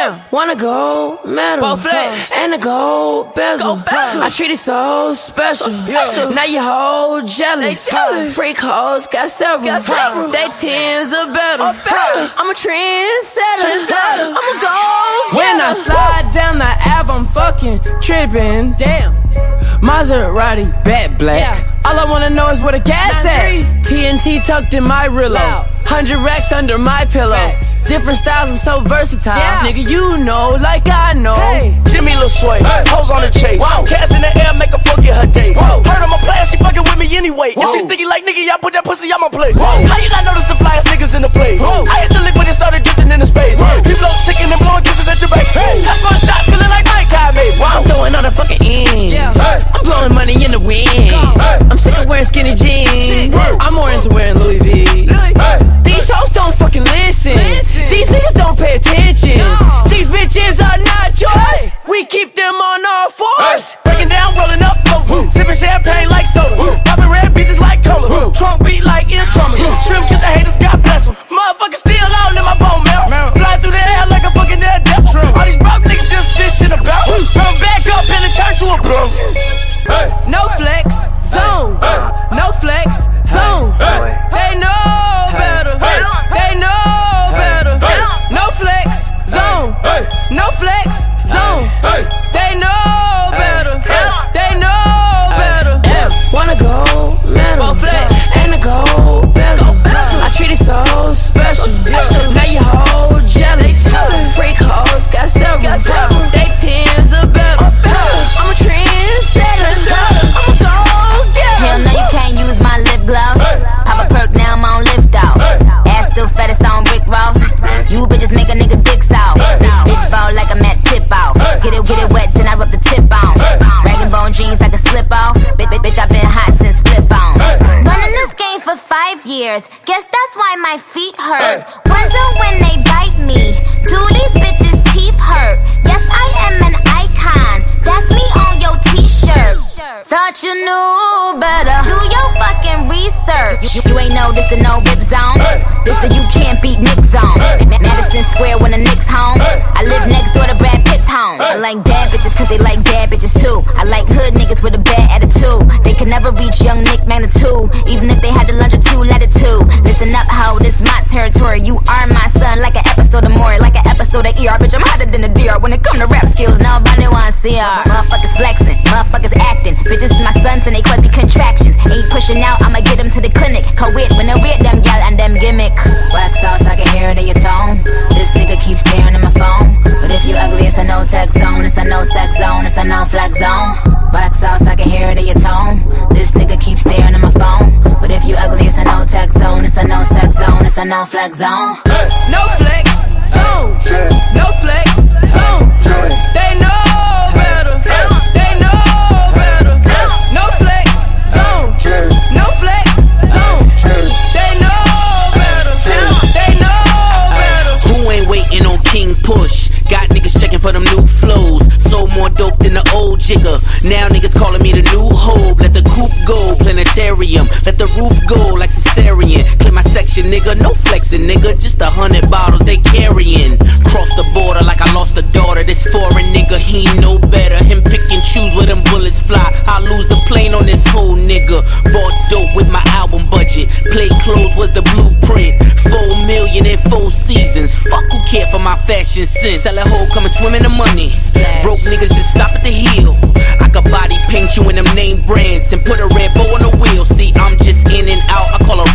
Damn. wanna gold medal. Both flags. And a gold bezel. Gold bezel. I treat it so special. special. Now your whole jealous. They jealous. Freak hoes got several. Got several. They tens are better. I'm a trendsetter. Trendsetter. I'm a gold When I slide down the Ave, I'm fucking tripping. Damn. Maserati, bat black. Yeah. All I wanna know is where the gas at. TNT tucked in my Rillo. Loud. Hundred racks under my pillow. Facts. Different styles, I'm so versatile. Yeah. Nigga, you know, like I know. Hey. Jimmy Lil Sway, hoes on the chase. Whoa. Cats in the air, make her forget her day. Whoa. Heard I'm a player, she fucking with me anyway. If she thinking like nigga, y'all put that pussy on my plate. Whoa. How you not notice the flyest niggas in the place? Whoa. I hit the liquid and started drifting into space. Whoa. People ticking and blowing kisses at your back. Hey. Cut for a shot, feeling like Mike got me. I'm throwing on the fucking end. Yeah. Hey. I'm blowing money in the wind. Hey. I'm sick of wearing skinny jeans. Sick. I'm more into wearing trauma. Trim kill the haters, God bless them. Motherfuckers still all in my bone marrow. Fly through the air like a fucking dead devil. All these broke niggas just fishing about. Come back up and it turn to a bro. No flex, zone. No flex, zone. They know better. They know better. No flex, zone. No flex, zone. They know five years. Guess that's why my feet hurt. Wonder when they bite me. Do these bitches teeth hurt? Yes, I am an icon. That's me on your t-shirt. Thought you knew better. Do your fucking research. You, you ain't know this the no rip zone. This the you can't beat Nick zone. Ma- Madison Square when the Knicks home. I live next door to Brad Pitt's home. I like bad bitches cause they like bad bitches too. I like hood niggas never reach young Nick magnitude. Even if they had the longitude latitude. Listen up, ho, this my territory. You are my son, like an episode of Maury, like an episode of ER. Bitch, I'm hotter than a DR. When it come to rap skills, nobody wanna see her. Motherfuckers flexing, motherfuckers acting. Bitches my sons and they quasi contractions. Ain't pushing out, I'ma get them to the clinic. Co-wit when I read sex zone. A no flex zone. No flex, zone. No flex, zone. They know better. They know better. No flex, zone. No flex, zone. They know better. They know better. Who ain't waiting on King Push? Got niggas checking for them new flows. So more dope than the old Jigga. Now niggas calling me the new hope. Let the coupe go, planetarium. Let the roof go like nigga. No flexing, nigga. Just a hundred bottles they carrying. Cross the border like I lost a daughter. This foreign nigga, he no better. Him pick and choose where them bullets fly. I lose the plane on this whole nigga. Bought dope with my album budget. Play clothes was the blueprint. Four million in four seasons. Fuck who care for my fashion sense. Tell a hoe come and swim in the money. Broke niggas just stop at the heel. I could body paint you in them name brands and put a red bow on the wheel. See, I'm just in and out. I call a